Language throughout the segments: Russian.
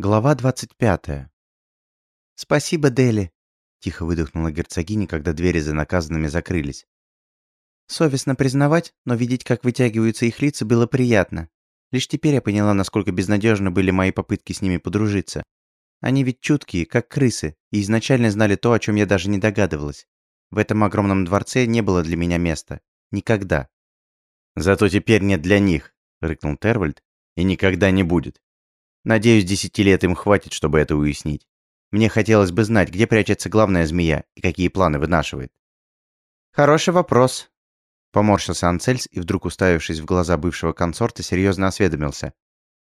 Глава 25. «Спасибо, Дели», – тихо выдохнула герцогиня, когда двери за наказанными закрылись. «Совестно признавать, но видеть, как вытягиваются их лица, было приятно. Лишь теперь я поняла, насколько безнадежны были мои попытки с ними подружиться. Они ведь чуткие, как крысы, и изначально знали то, о чем я даже не догадывалась. В этом огромном дворце не было для меня места. Никогда». «Зато теперь нет для них», – рыкнул Тервальд, – «и никогда не будет. Надеюсь, десяти лет им хватит, чтобы это уяснить. Мне хотелось бы знать, где прячется главная змея и какие планы вынашивает. «Хороший вопрос», — поморщился Анцельс и, вдруг уставившись в глаза бывшего консорта, серьезно осведомился.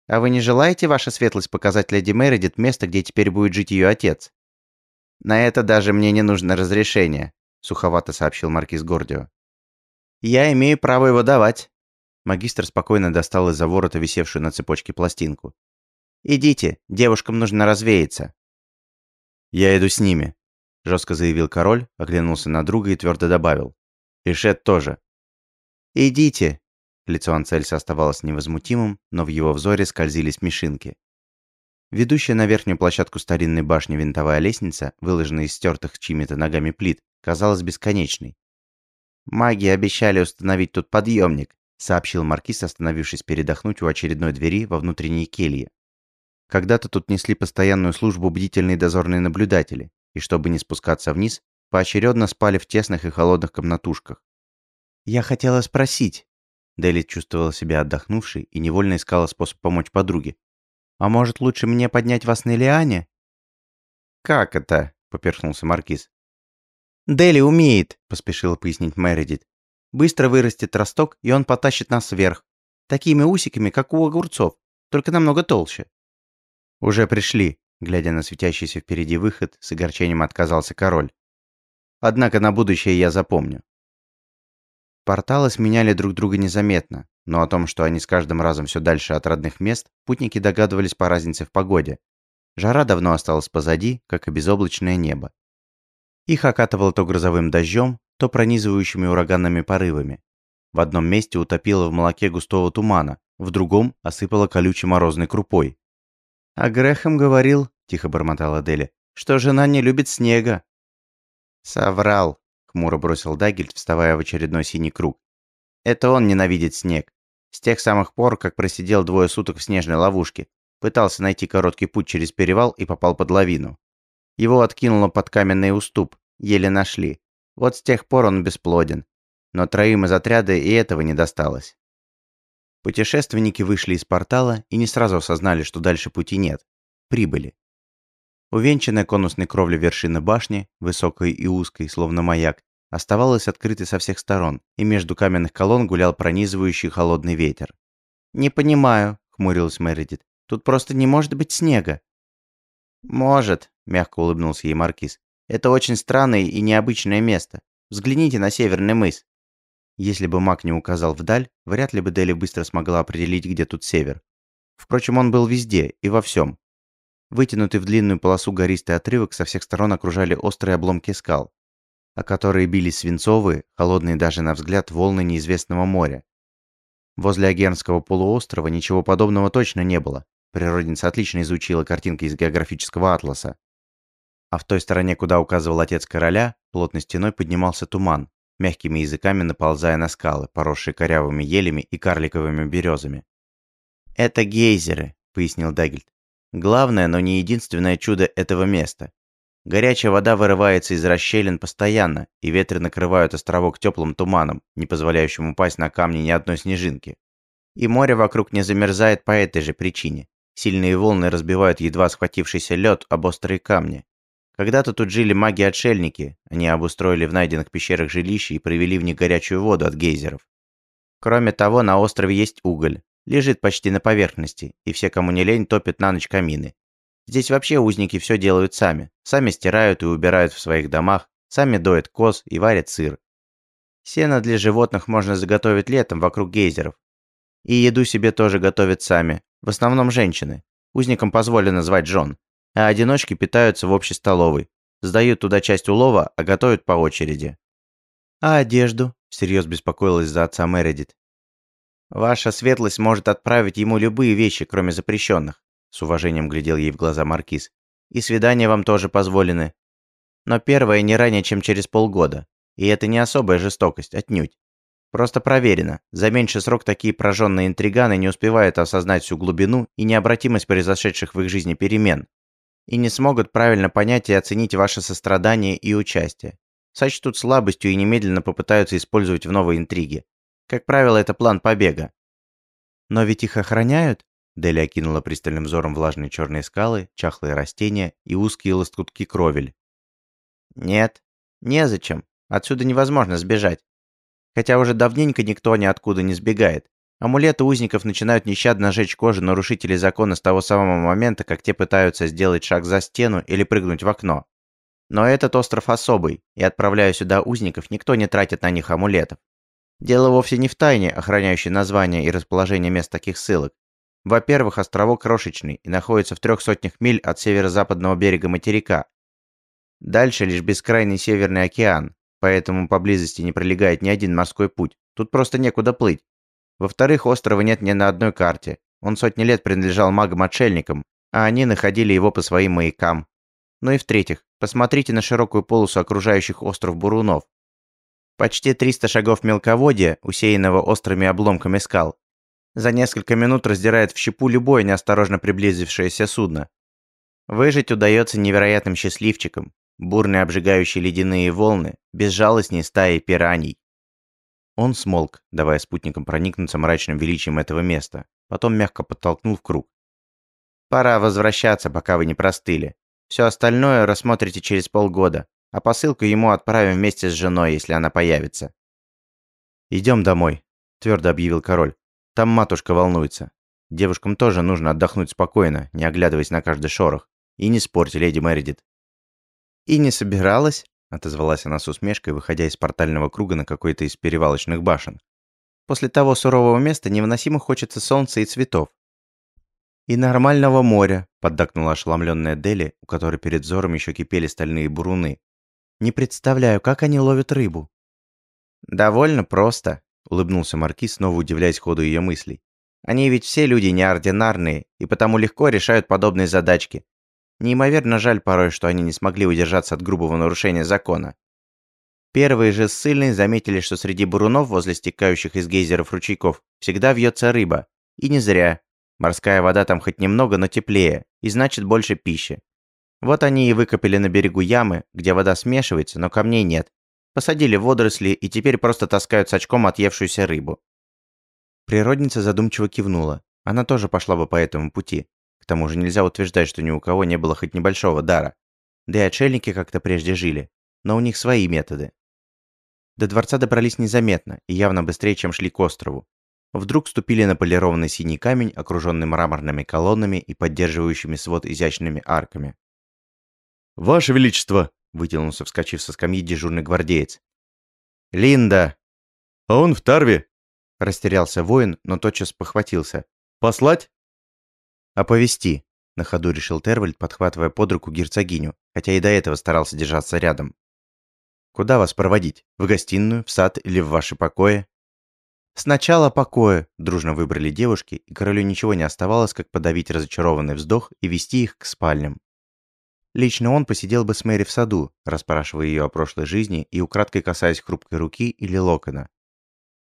«А вы не желаете, ваша светлость, показать леди Мередит место, где теперь будет жить ее отец?» «На это даже мне не нужно разрешение», — суховато сообщил маркиз Гордио. «Я имею право его давать». Магистр спокойно достал из-за ворота висевшую на цепочке пластинку. «Идите, девушкам нужно развеяться». «Я иду с ними», – жестко заявил король, оглянулся на друга и твердо добавил. «И Шет тоже». «Идите». Лицо Анцельса оставалось невозмутимым, но в его взоре скользили смешинки. Ведущая на верхнюю площадку старинной башни винтовая лестница, выложенная из стертых чьими-то ногами плит, казалась бесконечной. «Маги обещали установить тут подъемник», — сообщил маркиз, остановившись передохнуть у очередной двери во внутренней келье. Когда-то тут несли постоянную службу бдительные дозорные наблюдатели, и чтобы не спускаться вниз, поочередно спали в тесных и холодных комнатушках. «Я хотела спросить». Дели чувствовала себя отдохнувшей и невольно искала способ помочь подруге. «А может, лучше мне поднять вас на Лиане?» «Как это?» — поперхнулся Маркиз. «Дели умеет», — поспешила пояснить Мередит. «Быстро вырастет росток, и он потащит нас вверх. Такими усиками, как у огурцов, только намного толще». «Уже пришли», — глядя на светящийся впереди выход, с огорчением отказался король. «Однако на будущее я запомню». Порталы сменяли друг друга незаметно, но о том, что они с каждым разом все дальше от родных мест, путники догадывались по разнице в погоде. Жара давно осталась позади, как и безоблачное небо. Их окатывало то грозовым дождем, то пронизывающими ураганными порывами. В одном месте утопило в молоке густого тумана, в другом осыпало колючей морозной крупой. «А Грехом говорил», — тихо бормотала Дели, — «что жена не любит снега». «Соврал», — хмуро бросил Дагельд, вставая в очередной синий круг. «Это он ненавидит снег. С тех самых пор, как просидел двое суток в снежной ловушке, пытался найти короткий путь через перевал и попал под лавину. Его откинуло под каменный уступ, еле нашли. Вот с тех пор он бесплоден. Но троим из отряда и этого не досталось. Путешественники вышли из портала и не сразу осознали, что дальше пути нет. Прибыли. Увенчанная конусной кровлей вершина башни, высокой и узкой, словно маяк, оставалась открытой со всех сторон, и между каменных колонн гулял пронизывающий холодный ветер. «Не понимаю», — хмурилась Мередит. «Тут просто не может быть снега». «Может», — мягко улыбнулся ей Маркиз. «Это очень странное и необычное место. Взгляните на северный мыс. Если бы маг не указал вдаль, вряд ли бы Дели быстро смогла определить, где тут север. Впрочем, он был везде и во всем. Вытянутый в длинную полосу гористый отрывок со всех сторон окружали острые обломки скал, о которые бились свинцовые, холодные даже на взгляд, волны неизвестного моря. Возле Агернского полуострова ничего подобного точно не было. Природница отлично изучила картинки из географического атласа. А в той стороне, куда указывал отец короля, плотной стеной поднимался туман, мягкими языками наползая на скалы, поросшие корявыми елями и карликовыми березами. «Это гейзеры», — пояснил Дагельд. «Главное, но не единственное чудо этого места. Горячая вода вырывается из расщелин постоянно, и ветры накрывают островок теплым туманом, не позволяющим упасть на камни ни одной снежинки. И море вокруг не замерзает по этой же причине. Сильные волны разбивают едва схватившийся лед об острые камни. Когда-то тут жили маги-отшельники, они обустроили в найденных пещерах жилища и провели в них горячую воду от гейзеров. Кроме того, на острове есть уголь, лежит почти на поверхности, и все, кому не лень, топят на ночь камины. Здесь вообще узники все делают сами, сами стирают и убирают в своих домах, сами доят коз и варят сыр. Сено для животных можно заготовить летом вокруг гейзеров. И еду себе тоже готовят сами, в основном женщины. Узникам позволено звать жен, а одиночки питаются в общей столовой. Сдают туда часть улова, а готовят по очереди. «А одежду?» – всерьез беспокоилась за отца Мередит. «Ваша светлость может отправить ему любые вещи, кроме запрещенных. с уважением глядел ей в глаза Маркиз. «И свидания вам тоже позволены. Но первое не ранее, чем через полгода. И это не особая жестокость, отнюдь. Просто проверено. За меньший срок такие прожженные интриганы не успевают осознать всю глубину и необратимость произошедших в их жизни перемен. И не смогут правильно понять и оценить ваше сострадание и участие. Сочтут слабостью и немедленно попытаются использовать в новой интриге. Как правило, это план побега. «Но ведь их охраняют?» Дели окинула пристальным взором влажные черные скалы, чахлые растения и узкие лоскутки кровель. «Нет, незачем. Отсюда невозможно сбежать. Хотя уже давненько никто ниоткуда не сбегает. Амулеты узников начинают нещадно жечь кожу нарушителей закона с того самого момента, как те пытаются сделать шаг за стену или прыгнуть в окно. Но этот остров особый, и отправляя сюда узников, никто не тратит на них амулетов. Дело вовсе не в тайне, охраняющей название и расположение мест таких ссылок. Во-первых, островок крошечный и находится в трех сотнях миль от северо-западного берега материка. Дальше лишь бескрайний Северный океан, поэтому поблизости не пролегает ни один морской путь. Тут просто некуда плыть. Во-вторых, острова нет ни на одной карте. Он сотни лет принадлежал магам-отшельникам, а они находили его по своим маякам. Ну и в-третьих, посмотрите на широкую полосу окружающих остров Бурунов. Почти 300 шагов мелководья, усеянного острыми обломками скал, за несколько минут раздирает в щепу любое неосторожно приблизившееся судно. Выжить удается невероятным счастливчикам. Бурные обжигающие ледяные волны, безжалостней стаи пираний. Он смолк, давая спутникам проникнуться мрачным величием этого места, потом мягко подтолкнул в круг. «Пора возвращаться, пока вы не простыли. Все остальное рассмотрите через полгода, а посылку ему отправим вместе с женой, если она появится». «Идем домой», – твердо объявил король. «Там матушка волнуется. Девушкам тоже нужно отдохнуть спокойно, не оглядываясь на каждый шорох. И не спорьте, леди Мэридит». «И не собиралась?» – отозвалась она с усмешкой, выходя из портального круга на какой-то из перевалочных башен. «После того сурового места невыносимо хочется солнца и цветов. «И нормального моря», – поддакнула ошеломленная Дели, у которой перед взором еще кипели стальные буруны, не представляю, как они ловят рыбу». «Довольно просто», — улыбнулся Маркиз, снова удивляясь ходу ее мыслей. «Они ведь все люди неординарные, и потому легко решают подобные задачки. Неимоверно жаль порой, что они не смогли удержаться от грубого нарушения закона. Первые же ссыльные заметили, что среди бурунов возле стекающих из гейзеров ручейков всегда вьется рыба. И не зря. Морская вода там хоть немного, но теплее, и значит больше пищи. Вот они и выкопали на берегу ямы, где вода смешивается, но камней нет. Посадили водоросли и теперь просто таскают с очком отъевшуюся рыбу. Природница задумчиво кивнула. Она тоже пошла бы по этому пути. К тому же нельзя утверждать, что ни у кого не было хоть небольшого дара. Да и отшельники как-то прежде жили. Но у них свои методы. До дворца добрались незаметно и явно быстрее, чем шли к острову. Вдруг ступили на полированный синий камень, окруженный мраморными колоннами и поддерживающими свод изящными арками. «Ваше Величество!» – вытянулся, вскочив со скамьи дежурный гвардеец. «Линда!» «А он в Тарве!» – растерялся воин, но тотчас похватился. «Послать?» «Оповести», – на ходу решил Тервальд, подхватывая под руку герцогиню, хотя и до этого старался держаться рядом. «Куда вас проводить? В гостиную, в сад или в ваши покои?» «Сначала покои», – дружно выбрали девушки, и королю ничего не оставалось, как подавить разочарованный вздох и вести их к спальням. Лично он посидел бы с Мэри в саду, расспрашивая ее о прошлой жизни и украдкой касаясь хрупкой руки или локона.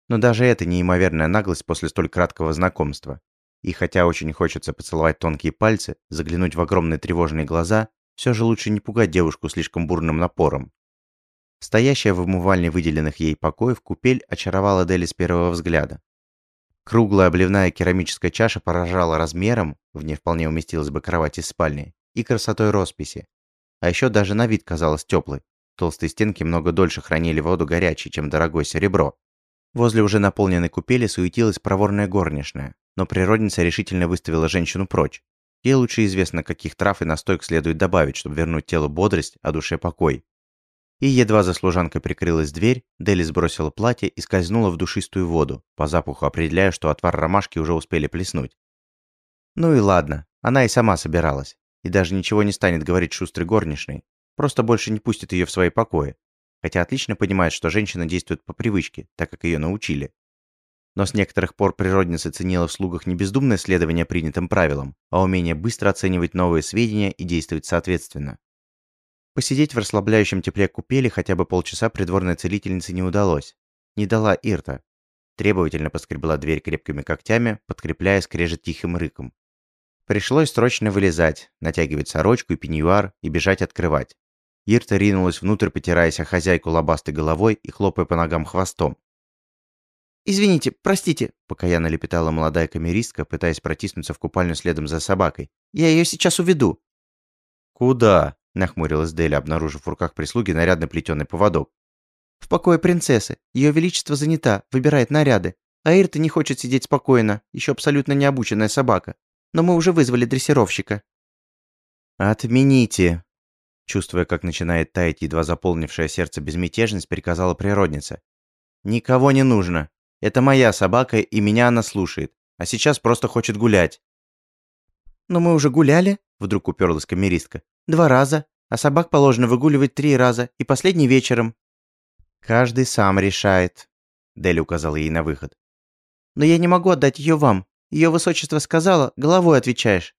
Но даже это неимоверная наглость после столь краткого знакомства. И хотя очень хочется поцеловать тонкие пальцы, заглянуть в огромные тревожные глаза, все же лучше не пугать девушку слишком бурным напором. Стоящая в умывальне выделенных ей покоев купель очаровала Дели с первого взгляда. Круглая обливная керамическая чаша поражала размером, в ней вполне уместилась бы кровать из спальни, и красотой росписи. А еще даже на вид казалось теплой. Толстые стенки много дольше хранили воду горячей, чем дорогое серебро. Возле уже наполненной купели суетилась проворная горничная, но природница решительно выставила женщину прочь. Ей лучше известно, каких трав и настоек следует добавить, чтобы вернуть телу бодрость, а душе покой. И едва за служанкой прикрылась дверь, Дели сбросила платье и скользнула в душистую воду, по запаху определяя, что отвар ромашки уже успели плеснуть. Ну и ладно, она и сама собиралась и даже ничего не станет говорить шустрой горничной, просто больше не пустит ее в свои покои, хотя отлично понимает, что женщина действует по привычке, так как ее научили. Но с некоторых пор природница ценила в слугах не бездумное следование принятым правилам, а умение быстро оценивать новые сведения и действовать соответственно. Посидеть в расслабляющем тепле купели хотя бы полчаса придворной целительнице не удалось. Не дала Ирта. Требовательно поскребла дверь крепкими когтями, подкрепляя скрежет тихим рыком. Пришлось срочно вылезать, натягивать сорочку и пеньюар и бежать открывать. Ирта ринулась внутрь, потираясь о хозяйку лобастой головой и хлопая по ногам хвостом. «Извините, простите», – покаянно лепетала молодая камеристка, пытаясь протиснуться в купальню следом за собакой. «Я ее сейчас уведу». «Куда?» – нахмурилась Деля, обнаружив в руках прислуги нарядно плетеный поводок. «В покое принцессы. Ее величество занята, выбирает наряды. А Ирта не хочет сидеть спокойно, еще абсолютно необученная собака. Но мы уже вызвали дрессировщика». «Отмените!» Чувствуя, как начинает таять едва заполнившее сердце безмятежность, приказала природница. «Никого не нужно. Это моя собака, и меня она слушает. А сейчас просто хочет гулять». «Но мы уже гуляли», — вдруг уперлась камеристка. «Два раза. А собак положено выгуливать три раза, и последний вечером». «Каждый сам решает», — Дели указал ей на выход. «Но я не могу отдать ее вам. Ее высочество сказала, головой отвечаешь».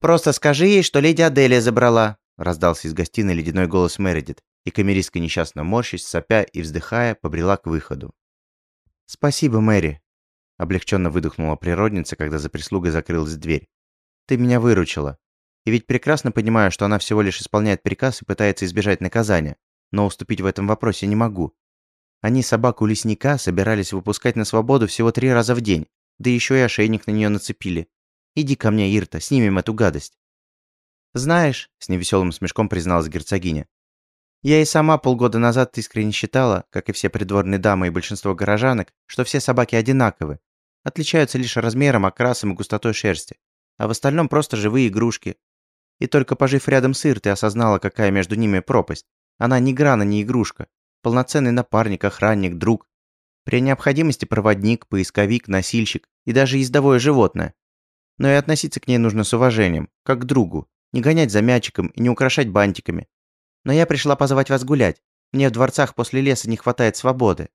«Просто скажи ей, что леди Аделия забрала», — раздался из гостиной ледяной голос Мередит, и камеристка несчастно морщись, сопя и вздыхая, побрела к выходу. «Спасибо, Мэри», — облегченно выдохнула природница, когда за прислугой закрылась дверь. «Ты меня выручила. И ведь прекрасно понимаю, что она всего лишь исполняет приказ и пытается избежать наказания, но уступить в этом вопросе не могу. Они собаку лесника собирались выпускать на свободу всего три раза в день, да еще и ошейник на нее нацепили. Иди ко мне, Ирта, снимем эту гадость». «Знаешь», — с невеселым смешком призналась герцогиня, я и сама полгода назад искренне считала, как и все придворные дамы и большинство горожанок, что все собаки одинаковы. Отличаются лишь размером, окрасом и густотой шерсти. А в остальном просто живые игрушки. И только пожив рядом с Ир, ты осознала, какая между ними пропасть. Она ни грана, ни игрушка. Полноценный напарник, охранник, друг. При необходимости проводник, поисковик, носильщик и даже ездовое животное. Но и относиться к ней нужно с уважением, как к другу. Не гонять за мячиком и не украшать бантиками, но я пришла позвать вас гулять. Мне в дворцах после леса не хватает свободы».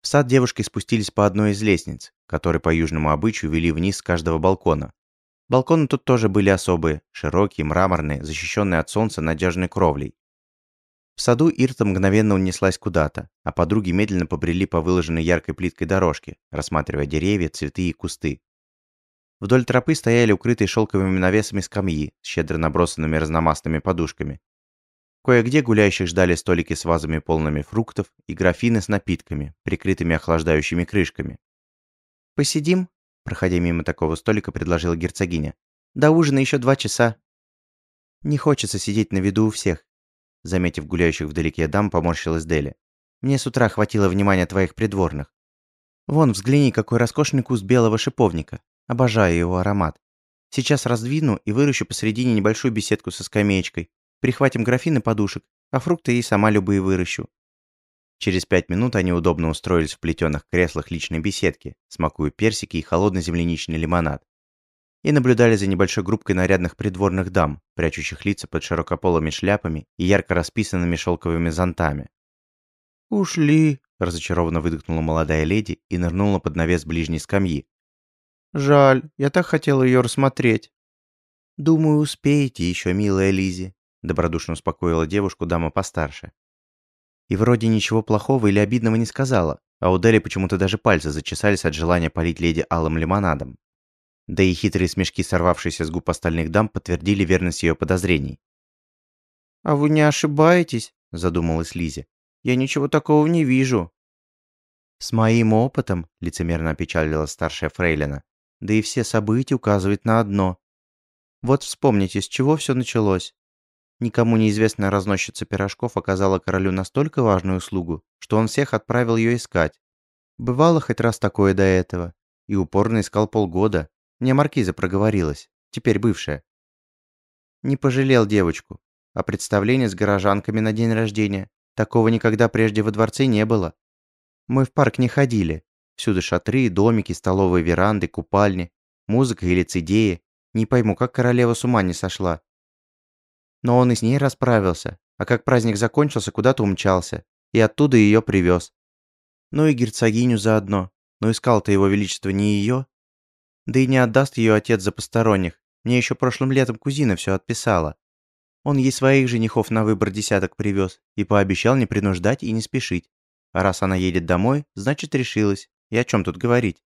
В сад девушки спустились по одной из лестниц, которые по южному обычаю вели вниз с каждого балкона. Балконы тут тоже были особые, широкие, мраморные, защищенные от солнца надежной кровлей. В саду Ирта мгновенно унеслась куда-то, а подруги медленно побрели по выложенной яркой плиткой дорожке, рассматривая деревья, цветы и кусты. Вдоль тропы стояли укрытые шелковыми навесами скамьи щедро набросанными разномастными подушками. Кое-где гуляющих ждали столики с вазами полными фруктов и графины с напитками, прикрытыми охлаждающими крышками. «Посидим?» – проходя мимо такого столика, предложила герцогиня. «До ужина еще два часа». «Не хочется сидеть на виду у всех», – заметив гуляющих вдалеке дам, поморщилась Дели. «Мне с утра хватило внимания твоих придворных. Вон, взгляни, какой роскошный куст белого шиповника. Обожаю его аромат. Сейчас раздвину и выращу посредине небольшую беседку со скамеечкой. Прихватим графины подушек, а фрукты и сама любые выращу». Через пять минут они удобно устроились в плетеных креслах личной беседки, смакуя персики и холодный земляничный лимонад. И наблюдали за небольшой группкой нарядных придворных дам, прячущих лица под широкополыми шляпами и ярко расписанными шелковыми зонтами. «Ушли», – разочарованно выдохнула молодая леди и нырнула под навес ближней скамьи. «Жаль, я так хотела ее рассмотреть». «Думаю, успеете еще, милая Лизи», добродушно успокоила девушку дама постарше. И вроде ничего плохого или обидного не сказала, а у Дели почему-то даже пальцы зачесались от желания полить леди алым лимонадом. Да и хитрые смешки, сорвавшиеся с губ остальных дам, подтвердили верность ее подозрений. «А вы не ошибаетесь?» – задумалась Лизе. «Я ничего такого не вижу». «С моим опытом», – лицемерно опечалила старшая фрейлина, «да и все события указывают на одно. Вот вспомните, с чего все началось. Никому неизвестная разносчица пирожков оказала королю настолько важную услугу, что он всех отправил ее искать. Бывало хоть раз такое до этого. И упорно искал полгода. Мне маркиза проговорилась, теперь бывшая. Не пожалел девочку. А представление с горожанками на день рождения. Такого никогда прежде во дворце не было. Мы в парк не ходили. Всюду шатры, домики, столовые веранды, купальни. Музыка и лицедеи. Не пойму, как королева с ума не сошла. Но он и с ней расправился, а как праздник закончился, куда-то умчался, и оттуда ее привез. Ну и герцогиню заодно. Но искал-то его величество не ее. Да и не отдаст ее отец за посторонних. Мне еще прошлым летом кузина все отписала. Он ей своих женихов на выбор десяток привез и пообещал не принуждать и не спешить. А раз она едет домой, значит решилась. И о чем тут говорить?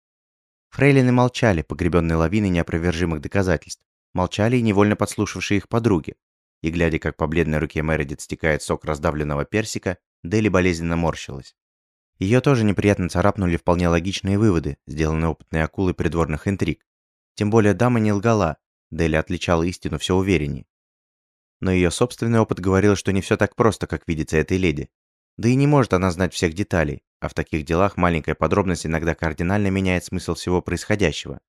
Фрейлины молчали, погребенные лавиной неопровержимых доказательств. Молчали и невольно подслушавшие их подруги. И глядя, как по бледной руке Мередит стекает сок раздавленного персика, Дели болезненно морщилась. Ее тоже неприятно царапнули вполне логичные выводы, сделанные опытной акулой придворных интриг. Тем более дама не лгала, Дели отличала истину все увереннее. Но ее собственный опыт говорил, что не все так просто, как видится этой леди. Да и не может она знать всех деталей, а в таких делах маленькая подробность иногда кардинально меняет смысл всего происходящего.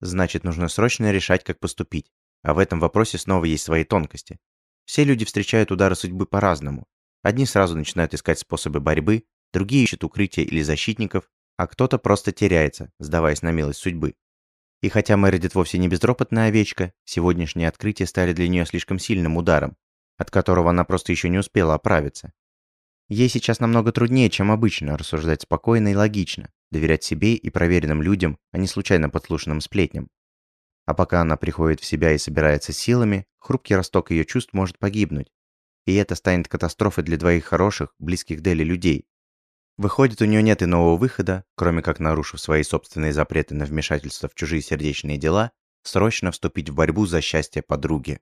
Значит, нужно срочно решать, как поступить. А в этом вопросе снова есть свои тонкости. Все люди встречают удары судьбы по-разному. Одни сразу начинают искать способы борьбы, другие ищут укрытия или защитников, а кто-то просто теряется, сдаваясь на милость судьбы. И хотя Мередит вовсе не безропотная овечка, сегодняшние открытия стали для нее слишком сильным ударом, от которого она просто еще не успела оправиться. Ей сейчас намного труднее, чем обычно, рассуждать спокойно и логично, доверять себе и проверенным людям, а не случайно подслушанным сплетням. А пока она приходит в себя и собирается силами, хрупкий росток ее чувств может погибнуть. И это станет катастрофой для двоих хороших, близких Дели людей. Выходит, у нее нет иного выхода, кроме как нарушив свои собственные запреты на вмешательство в чужие сердечные дела, срочно вступить в борьбу за счастье подруги.